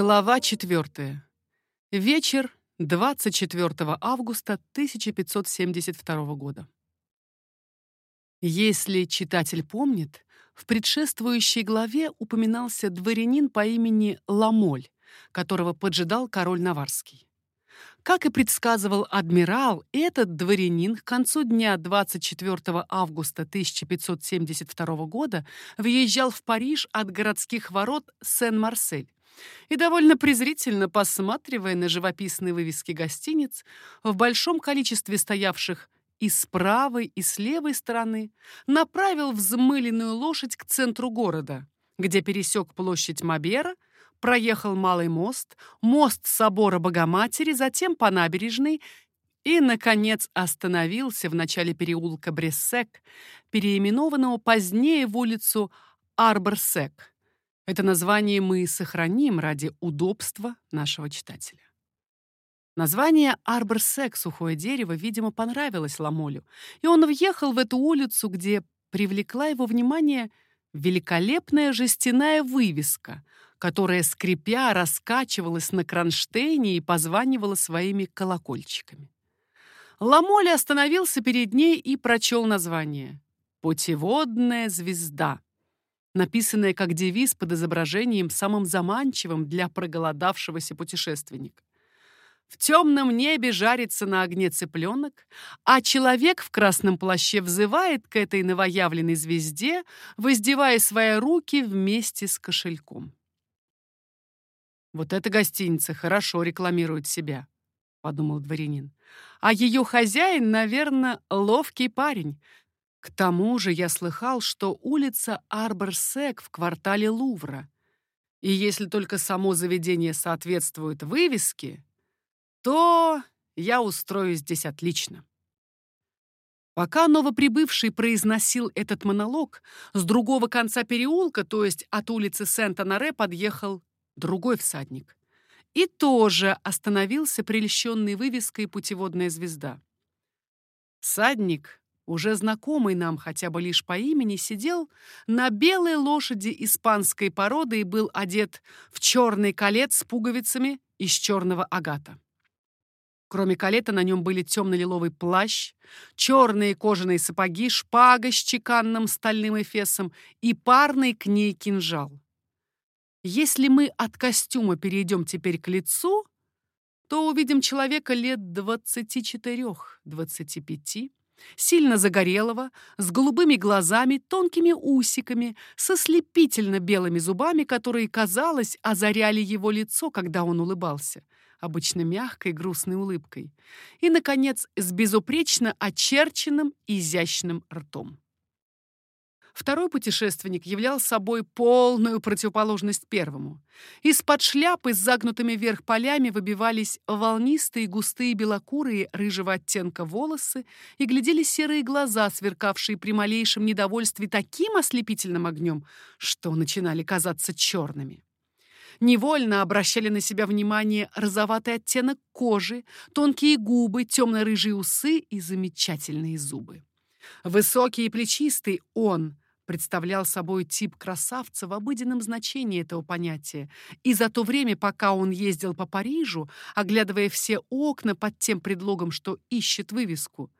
Глава 4. Вечер 24 августа 1572 года. Если читатель помнит, в предшествующей главе упоминался дворянин по имени Ламоль, которого поджидал король Наварский. Как и предсказывал адмирал, этот дворянин к концу дня 24 августа 1572 года въезжал в Париж от городских ворот Сен-Марсель и довольно презрительно посматривая на живописные вывески гостиниц, в большом количестве стоявших и с правой, и с левой стороны, направил взмыленную лошадь к центру города, где пересек площадь Мабера, проехал Малый мост, мост собора Богоматери, затем по набережной и, наконец, остановился в начале переулка Брессек, переименованного позднее в улицу Арборсек, это название мы сохраним ради удобства нашего читателя. Название Арборсек, сухое дерево, видимо, понравилось Ламолю, и он въехал в эту улицу, где привлекла его внимание великолепная жестяная вывеска, которая, скрипя, раскачивалась на кронштейне и позванивала своими колокольчиками. Ламоли остановился перед ней и прочел название «Путеводная звезда», написанное как девиз под изображением самым заманчивым для проголодавшегося путешественника. В темном небе жарится на огне цыпленок, а человек в красном плаще взывает к этой новоявленной звезде, воздевая свои руки вместе с кошельком. «Вот эта гостиница хорошо рекламирует себя», — подумал дворянин. «А ее хозяин, наверное, ловкий парень, к тому же я слыхал, что улица Арборсек в квартале Лувра. И если только само заведение соответствует вывеске, то я устроюсь здесь отлично. Пока новоприбывший произносил этот монолог, с другого конца переулка, то есть от улицы Сент-Анаре, подъехал другой всадник. И тоже остановился прельщенный вывеской «Путеводная звезда». Всадник уже знакомый нам хотя бы лишь по имени, сидел на белой лошади испанской породы и был одет в черный колец с пуговицами из черного агата. Кроме колета на нем были темно-лиловый плащ, черные кожаные сапоги, шпага с чеканным стальным эфесом и парный к ней кинжал. Если мы от костюма перейдем теперь к лицу, то увидим человека лет 24-25, Сильно загорелого, с голубыми глазами, тонкими усиками, со слепительно белыми зубами, которые, казалось, озаряли его лицо, когда он улыбался, обычно мягкой грустной улыбкой, и, наконец, с безупречно очерченным изящным ртом. Второй путешественник являл собой полную противоположность первому. Из-под шляпы с загнутыми вверх полями выбивались волнистые, густые, белокурые, рыжего оттенка волосы и глядели серые глаза, сверкавшие при малейшем недовольстве таким ослепительным огнем, что начинали казаться черными. Невольно обращали на себя внимание розоватый оттенок кожи, тонкие губы, темно-рыжие усы и замечательные зубы. Высокий и плечистый он — представлял собой тип красавца в обыденном значении этого понятия, и за то время, пока он ездил по Парижу, оглядывая все окна под тем предлогом, что ищет вывеску,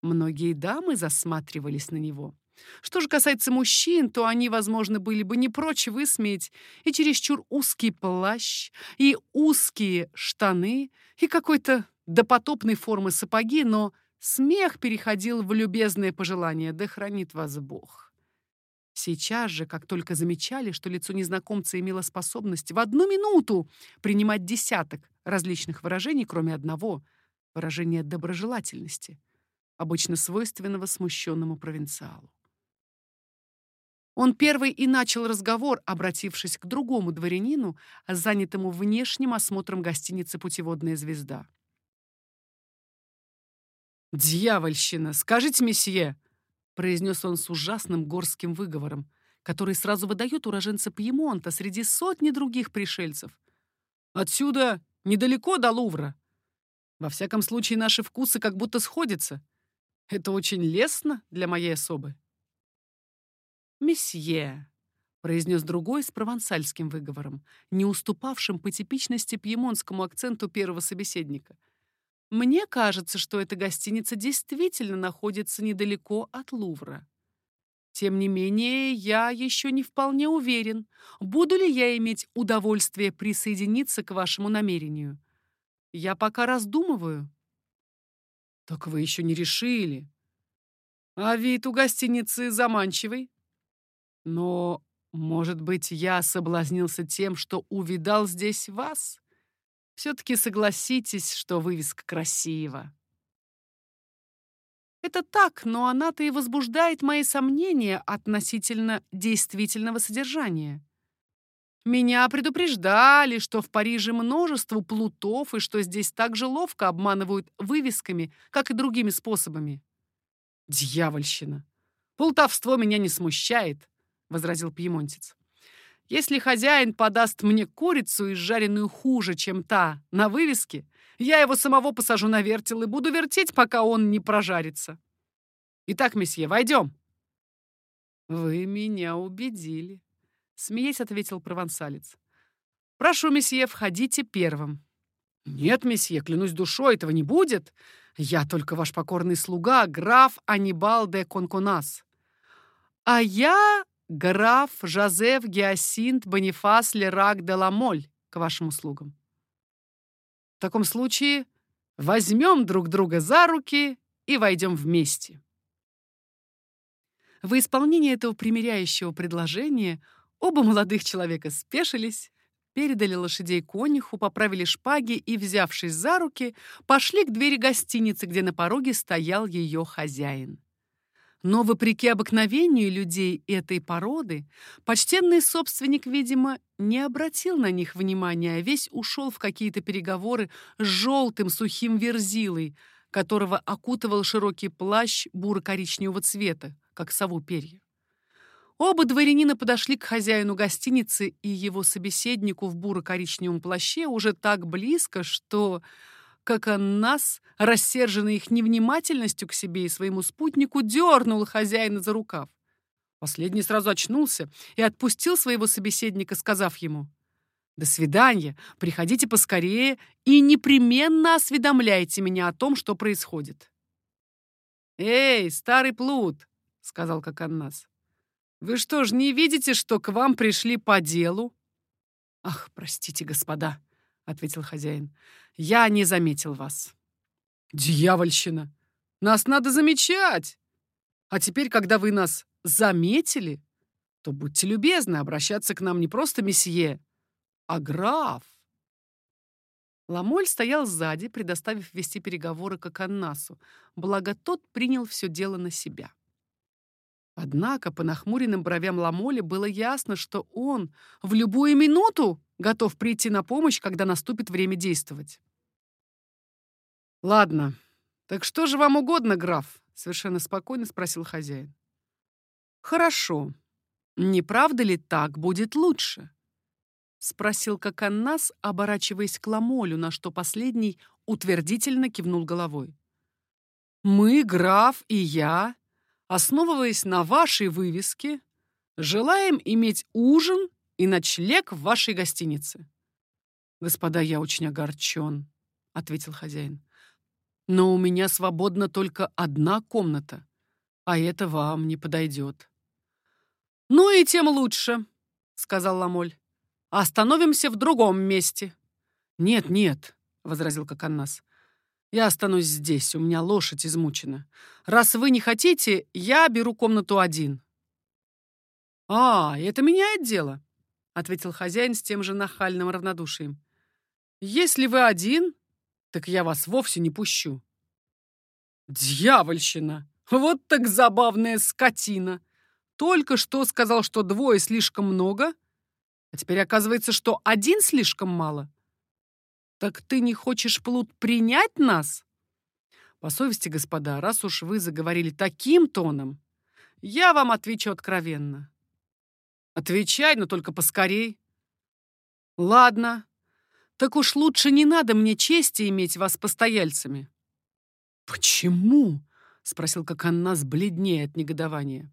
многие дамы засматривались на него. Что же касается мужчин, то они, возможно, были бы не прочь высмеять и чересчур узкий плащ, и узкие штаны, и какой-то допотопной формы сапоги, но смех переходил в любезное пожелание «Да хранит вас Бог». Сейчас же, как только замечали, что лицо незнакомца имело способность в одну минуту принимать десяток различных выражений, кроме одного — выражения доброжелательности, обычно свойственного смущенному провинциалу. Он первый и начал разговор, обратившись к другому дворянину, занятому внешним осмотром гостиницы «Путеводная звезда». «Дьявольщина! Скажите, месье!» Произнес он с ужасным горским выговором, который сразу выдает уроженца Пьемонта среди сотни других пришельцев. «Отсюда недалеко до Лувра. Во всяком случае, наши вкусы как будто сходятся. Это очень лестно для моей особы». «Месье», — произнес другой с провансальским выговором, не уступавшим по типичности пьемонскому акценту первого собеседника. «Мне кажется, что эта гостиница действительно находится недалеко от Лувра. Тем не менее, я еще не вполне уверен, буду ли я иметь удовольствие присоединиться к вашему намерению. Я пока раздумываю». «Так вы еще не решили. А вид у гостиницы заманчивый. Но может быть, я соблазнился тем, что увидал здесь вас? Все-таки согласитесь, что вывеска красива. Это так, но она-то и возбуждает мои сомнения относительно действительного содержания. Меня предупреждали, что в Париже множество плутов и что здесь так же ловко обманывают вывесками, как и другими способами. Дьявольщина! Плутовство меня не смущает. — возразил пьемонтец. «Если хозяин подаст мне курицу, изжаренную хуже, чем та на вывеске, я его самого посажу на вертел и буду вертеть, пока он не прожарится. Итак, месье, войдем». «Вы меня убедили», — смеясь ответил провансалец. «Прошу, месье, входите первым». «Нет, месье, клянусь душой, этого не будет. Я только ваш покорный слуга, граф Анибал де Конконас». «А я граф Жозеф Геосинт Бонифас Лерак де Ламоль к вашим услугам. В таком случае возьмем друг друга за руки и войдем вместе. В исполнении этого примиряющего предложения оба молодых человека спешились, передали лошадей конюху, поправили шпаги и, взявшись за руки, пошли к двери гостиницы, где на пороге стоял ее хозяин. Но, вопреки обыкновению людей этой породы, почтенный собственник, видимо, не обратил на них внимания, а весь ушел в какие-то переговоры с желтым сухим верзилой, которого окутывал широкий плащ буро-коричневого цвета, как сову перья. Оба дворянина подошли к хозяину гостиницы и его собеседнику в буро-коричневом плаще уже так близко, что как он нас, рассерженный их невнимательностью к себе и своему спутнику, дернул хозяина за рукав. Последний сразу очнулся и отпустил своего собеседника, сказав ему, «До свидания, приходите поскорее и непременно осведомляйте меня о том, что происходит». «Эй, старый плут!» — сказал Коканнас. «Вы что ж, не видите, что к вам пришли по делу?» «Ах, простите, господа!» — ответил хозяин. Я не заметил вас. Дьявольщина! Нас надо замечать! А теперь, когда вы нас заметили, то будьте любезны обращаться к нам не просто месье, а граф. Ламоль стоял сзади, предоставив вести переговоры к Аннасу, благо тот принял все дело на себя. Однако по нахмуренным бровям Ламоля было ясно, что он в любую минуту готов прийти на помощь, когда наступит время действовать. «Ладно, так что же вам угодно, граф?» — совершенно спокойно спросил хозяин. «Хорошо. Не правда ли так будет лучше?» — спросил Коканнас, оборачиваясь к Ламолю, на что последний утвердительно кивнул головой. «Мы, граф и я, основываясь на вашей вывеске, желаем иметь ужин и ночлег в вашей гостинице». «Господа, я очень огорчен», — ответил хозяин. Но у меня свободна только одна комната, а это вам не подойдет. Ну и тем лучше, сказал Ламоль. Остановимся в другом месте. Нет, нет, возразил Коканнас. Я останусь здесь, у меня лошадь измучена. Раз вы не хотите, я беру комнату один. А, это меняет дело, ответил хозяин с тем же нахальным равнодушием. Если вы один, так я вас вовсе не пущу. Дьявольщина! Вот так забавная скотина! Только что сказал, что двое слишком много, а теперь оказывается, что один слишком мало. Так ты не хочешь, Плут, принять нас? По совести, господа, раз уж вы заговорили таким тоном, я вам отвечу откровенно. Отвечай, но только поскорей. Ладно, так уж лучше не надо мне чести иметь вас постояльцами. Почему? спросил как Анна, бледнее от негодования.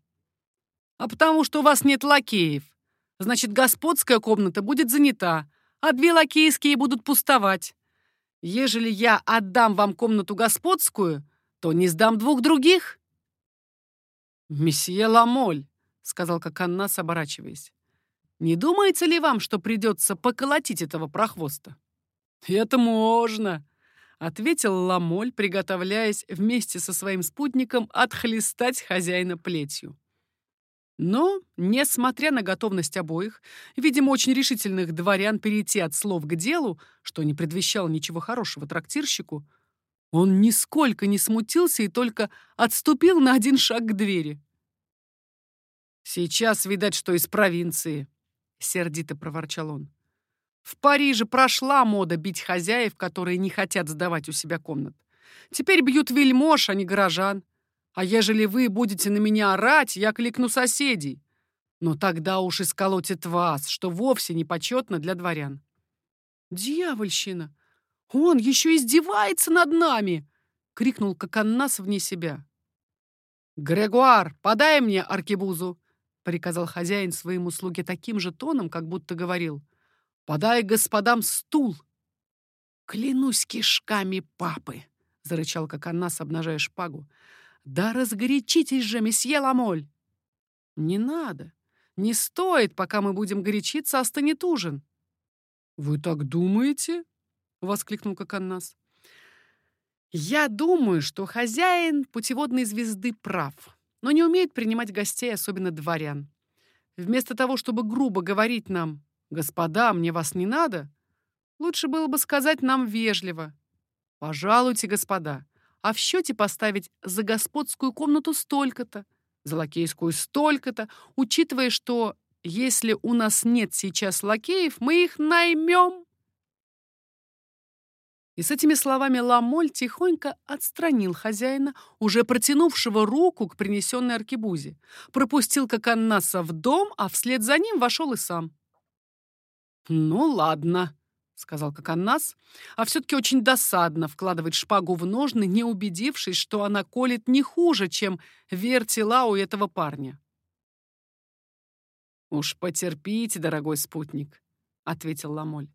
А потому что у вас нет лакеев, Значит, господская комната будет занята, а две лакейские будут пустовать. Ежели я отдам вам комнату господскую, то не сдам двух других». «Месье Ламоль», — сказал Коканнас, оборачиваясь, «не думается ли вам, что придется поколотить этого прохвоста?» «Это можно», — ответил Ламоль, приготовляясь вместе со своим спутником отхлестать хозяина плетью. Но, несмотря на готовность обоих, видимо, очень решительных дворян перейти от слов к делу, что не предвещало ничего хорошего трактирщику, он нисколько не смутился и только отступил на один шаг к двери. «Сейчас видать, что из провинции», — сердито проворчал он. «В Париже прошла мода бить хозяев, которые не хотят сдавать у себя комнат. Теперь бьют вельмож, а не горожан. А ежели вы будете на меня орать, я кликну соседей. Но тогда уж исколотит вас, что вовсе не почетно для дворян. Дьявольщина! Он еще издевается над нами! Крикнул Коканнас вне себя. «Грегуар, подай мне аркебузу!» Приказал хозяин своему слуге таким же тоном, как будто говорил. «Подай господам стул!» «Клянусь кишками папы!» — зарычал Коканнас, обнажая шпагу. «Да разгорячитесь же, месье Ламоль!» «Не надо. Не стоит, пока мы будем горячиться, остынет ужин». «Вы так думаете?» — воскликнул Коканнас. «Я думаю, что хозяин путеводной звезды прав, но не умеет принимать гостей, особенно дворян. Вместо того, чтобы грубо говорить нам «Господа, мне вас не надо», лучше было бы сказать нам вежливо «Пожалуйте, господа, а в счете поставить за господскую комнату столько-то, за лакейскую столько-то, учитывая, что если у нас нет сейчас лакеев, мы их наймем. И с этими словами Ламоль тихонько отстранил хозяина, уже протянувшего руку к принесенной аркебузе, пропустил Коканнаса в дом, а вслед за ним вошел и сам. «Ну ладно», — сказал Коканнас, а все-таки очень досадно вкладывать шпагу в ножны, не убедившись, что она колет не хуже, чем вертела у этого парня. «Уж потерпите, дорогой спутник», — ответил Ламоль.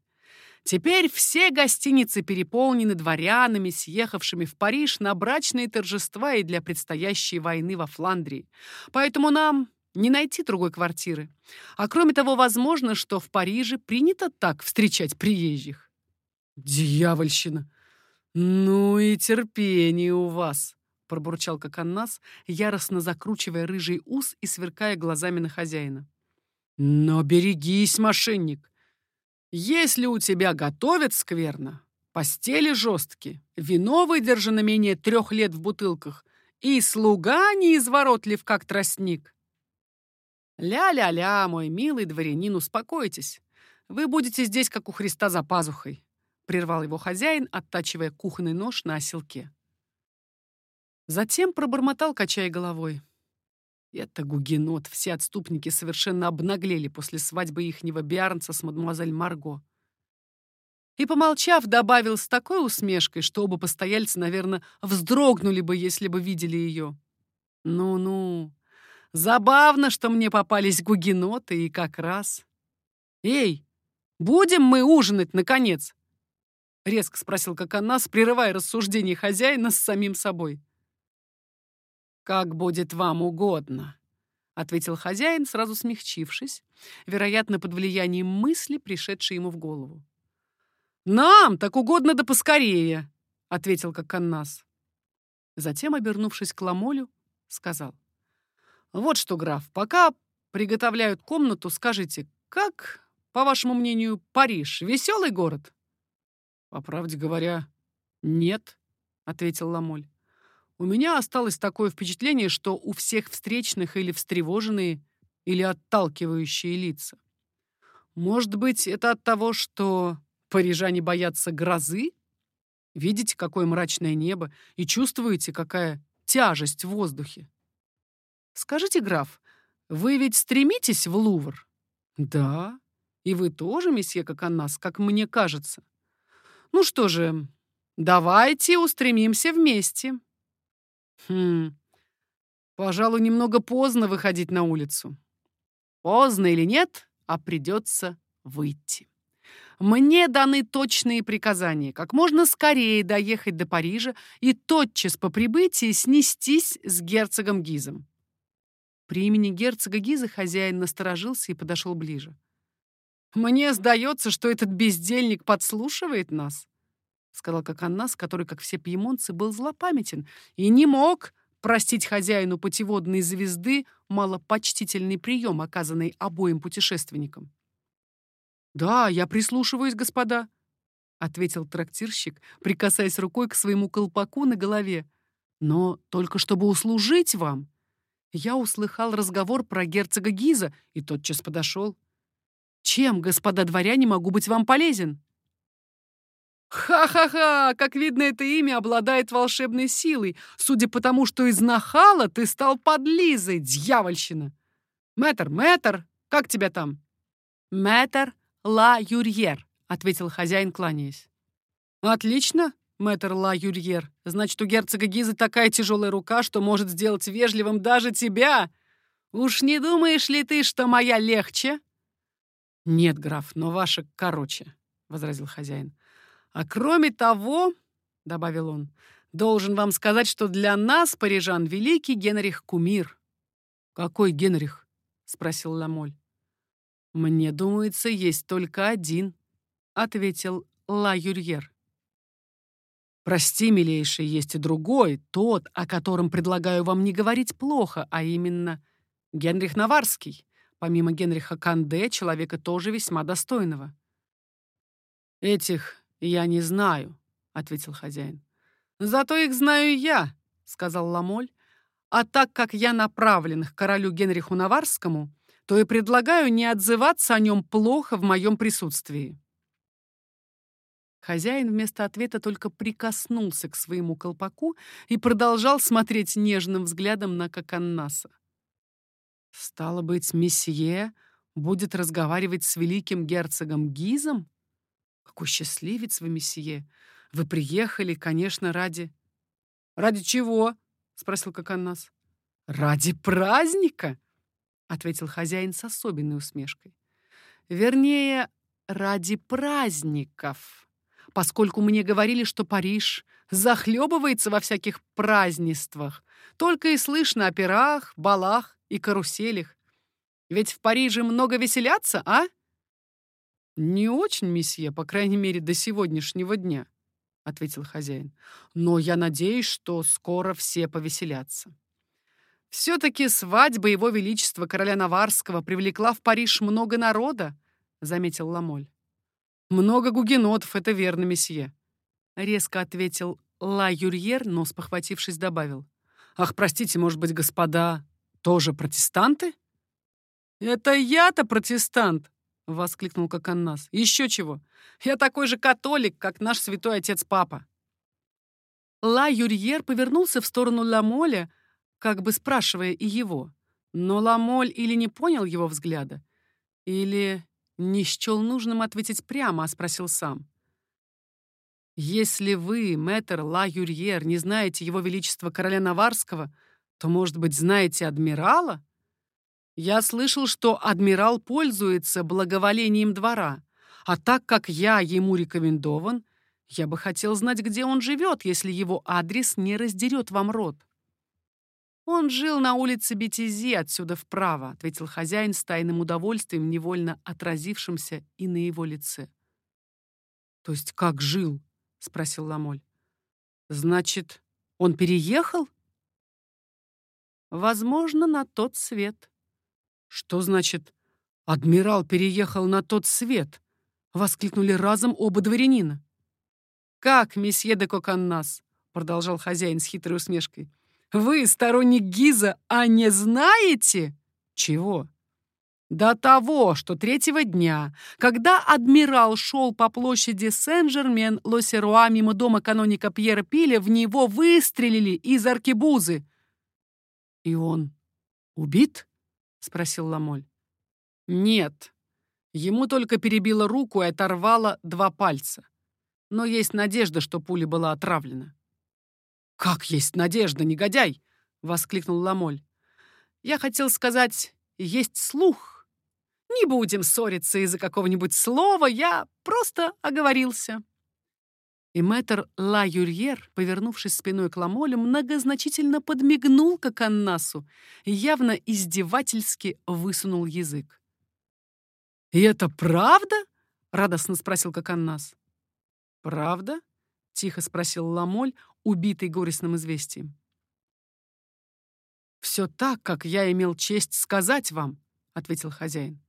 «Теперь все гостиницы переполнены дворянами, съехавшими в Париж на брачные торжества и для предстоящей войны во Фландрии. Поэтому нам не найти другой квартиры. А кроме того, возможно, что в Париже принято так встречать приезжих. Дьявольщина! Ну и терпение у вас, пробурчал Коканнас, яростно закручивая рыжий ус и сверкая глазами на хозяина. Но берегись, мошенник! Если у тебя готовят скверно, постели жесткие, вино выдержано менее трех лет в бутылках, и слуга не изворотлив, как тростник, «Ля-ля-ля, мой милый дворянин, успокойтесь. Вы будете здесь, как у Христа за пазухой», — прервал его хозяин, оттачивая кухонный нож на оселке. Затем пробормотал, качая головой. Это гугенот, все отступники совершенно обнаглели после свадьбы ихнего Биарнца с мадемуазель Марго. И, помолчав, добавил с такой усмешкой, что оба постояльца, наверное, вздрогнули бы, если бы видели ее. «Ну-ну, Забавно, что мне попались гугеноты, и как раз. «Эй, будем мы ужинать, наконец?» Резко спросил Коконас, прерывая рассуждение хозяина с самим собой. «Как будет вам угодно», — ответил хозяин, сразу смягчившись, вероятно, под влиянием мысли, пришедшей ему в голову. «Нам так угодно да поскорее», — ответил Коконас. Затем, обернувшись к Ламолю, сказал. Вот что, граф, пока приготовляют комнату, скажите, как, по вашему мнению, Париж веселый город? По правде говоря, нет, ответил Ламоль. У меня осталось такое впечатление, что у всех встречных или встревоженные, или отталкивающие лица. Может быть, это от того, что парижане боятся грозы? Видите, какое мрачное небо, и чувствуете, какая тяжесть в воздухе. Скажите, граф, вы ведь стремитесь в Лувр? Да. И вы тоже, месье Коканас, как мне кажется. Ну что же, давайте устремимся вместе. Хм, пожалуй, немного поздно выходить на улицу. Поздно или нет, а придется выйти. Мне даны точные приказания, как можно скорее доехать до Парижа и тотчас по прибытии снестись с герцогом Гизом. При имени герцога Гиза хозяин насторожился и подошел ближе. «Мне сдается, что этот бездельник подслушивает нас», — сказал Коканнас, который, как все пьемонцы, был злопамятен и не мог простить хозяину путеводной звезды малопочтительный прием, оказанный обоим путешественникам. «Да, я прислушиваюсь, господа», — ответил трактирщик, прикасаясь рукой к своему колпаку на голове. «Но только чтобы услужить вам». Я услыхал разговор про герцога Гиза и тотчас подошел. «Чем, господа дворяне, могу быть вам полезен?» «Ха-ха-ха! Как видно, это имя обладает волшебной силой, судя по тому, что из нахала ты стал подлизой, дьявольщина! Мэтр, мэтр, как тебя там?» «Мэтр Ла Юрьер», — ответил хозяин, кланяясь. «Отлично, мэтр Ла Юрьер. Значит, у герцога Гизы такая тяжелая рука, что может сделать вежливым даже тебя. Уж не думаешь ли ты, что моя легче?» «Нет, граф, но ваша короче», — возразил хозяин. А кроме того, — добавил он, — должен вам сказать, что для нас, парижан, великий Генрих кумир. Какой Генрих? — спросил Ламоль. Мне думается, есть только один, — ответил Ла Юрьер. Прости, милейший, есть и другой, тот, о котором предлагаю вам не говорить плохо, а именно Генрих Наварский, помимо Генриха Канде, человека тоже весьма достойного. Этих «Я не знаю», — ответил хозяин. «Зато их знаю я», — сказал Ламоль. «А так как я направлен к королю Генриху Наварскому, то и предлагаю не отзываться о нем плохо в моем присутствии». Хозяин вместо ответа только прикоснулся к своему колпаку и продолжал смотреть нежным взглядом на Коканнаса. «Стало быть, месье будет разговаривать с великим герцогом Гизом?» Какой счастливец вы, месье! Вы приехали, конечно, ради... Ради чего? Спросил Коканнас. Ради праздника, ответил хозяин с особенной усмешкой. Вернее, ради праздников, поскольку мне говорили, что Париж захлебывается во всяких празднествах, только и слышно о пирах, балах и каруселях. Ведь в Париже много веселятся, а? «Не очень, месье, по крайней мере, до сегодняшнего дня», — ответил хозяин. «Но я надеюсь, что скоро все повеселятся». «Все-таки свадьба его величества короля Наварского привлекла в Париж много народа», — заметил Ламоль. «Много гугенотов, это верно, месье», — резко ответил Ла Юрьер, но, спохватившись, добавил. «Ах, простите, может быть, господа тоже протестанты?» «Это я-то протестант!» — воскликнул Коканнас. «Еще чего! Я такой же католик, как наш святой отец-папа!» Ла Юрьер повернулся в сторону Ламоля, как бы спрашивая и его. Но Ламоль или не понял его взгляда, или не счел нужным ответить прямо, а спросил сам. «Если вы, мэтр Ла Юрьер, не знаете его величества короля Наварского, то, может быть, знаете адмирала?» Я слышал, что адмирал пользуется благоволением двора, а так как я ему рекомендован, я бы хотел знать, где он живет, если его адрес не раздерет вам рот. Он жил на улице Бетизи, отсюда вправо, ответил хозяин с тайным удовольствием, невольно отразившимся и на его лице. То есть как жил? спросил Ламоль. Значит, он переехал? Возможно, на тот свет. «Что значит, адмирал переехал на тот свет?» — воскликнули разом оба дворянина. «Как, месье де Коканнас?» — продолжал хозяин с хитрой усмешкой. «Вы сторонник Гиза, а не знаете?» «Чего?» До того, что третьего дня, когда адмирал шел по площади Сен-Жермен-Лосеруа мимо дома каноника Пьера Пиля, в него выстрелили из аркебузы. И он убит? — спросил Ламоль. «Нет. Ему только перебило руку и оторвало два пальца. Но есть надежда, что пуля была отравлена». «Как есть надежда, негодяй?» — воскликнул Ламоль. «Я хотел сказать, есть слух. Не будем ссориться из-за какого-нибудь слова, я просто оговорился». И мэтр Ла Юрьер, повернувшись спиной к Ламолю, многозначительно подмигнул к Аканнасу и явно издевательски высунул язык. «И это правда?» — радостно спросил Коканнас. «Правда?» — тихо спросил Ламоль, убитый горестным известием. «Все так, как я имел честь сказать вам», — ответил хозяин.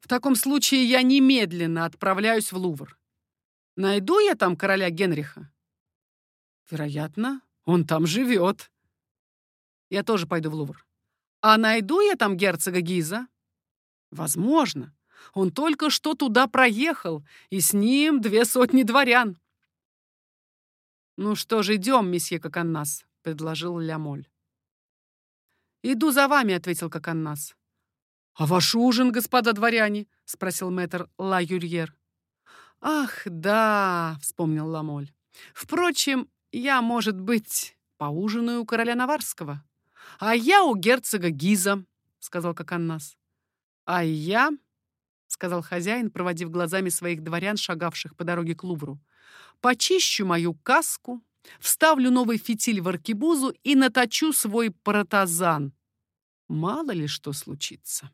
«В таком случае я немедленно отправляюсь в Лувр. Найду я там короля Генриха?» «Вероятно, он там живет». «Я тоже пойду в Лувр. А найду я там герцога Гиза?» «Возможно. Он только что туда проехал, и с ним две сотни дворян». «Ну что ж, идем, месье Коканнас», — предложил Лямоль. «Иду за вами», — ответил Коканнас. «А ваш ужин, господа дворяне?» — спросил мэтр Ла Юрьер. «Ах, да», — вспомнил Ламоль. «Впрочем, я, может быть, поужинаю у короля Наварского. А я у герцога Гиза», — сказал Коканнас. «А я», — сказал хозяин, проводив глазами своих дворян, шагавших по дороге к Лувру, «почищу мою каску, вставлю новый фитиль в аркебузу и наточу свой протазан. Мало ли что случится.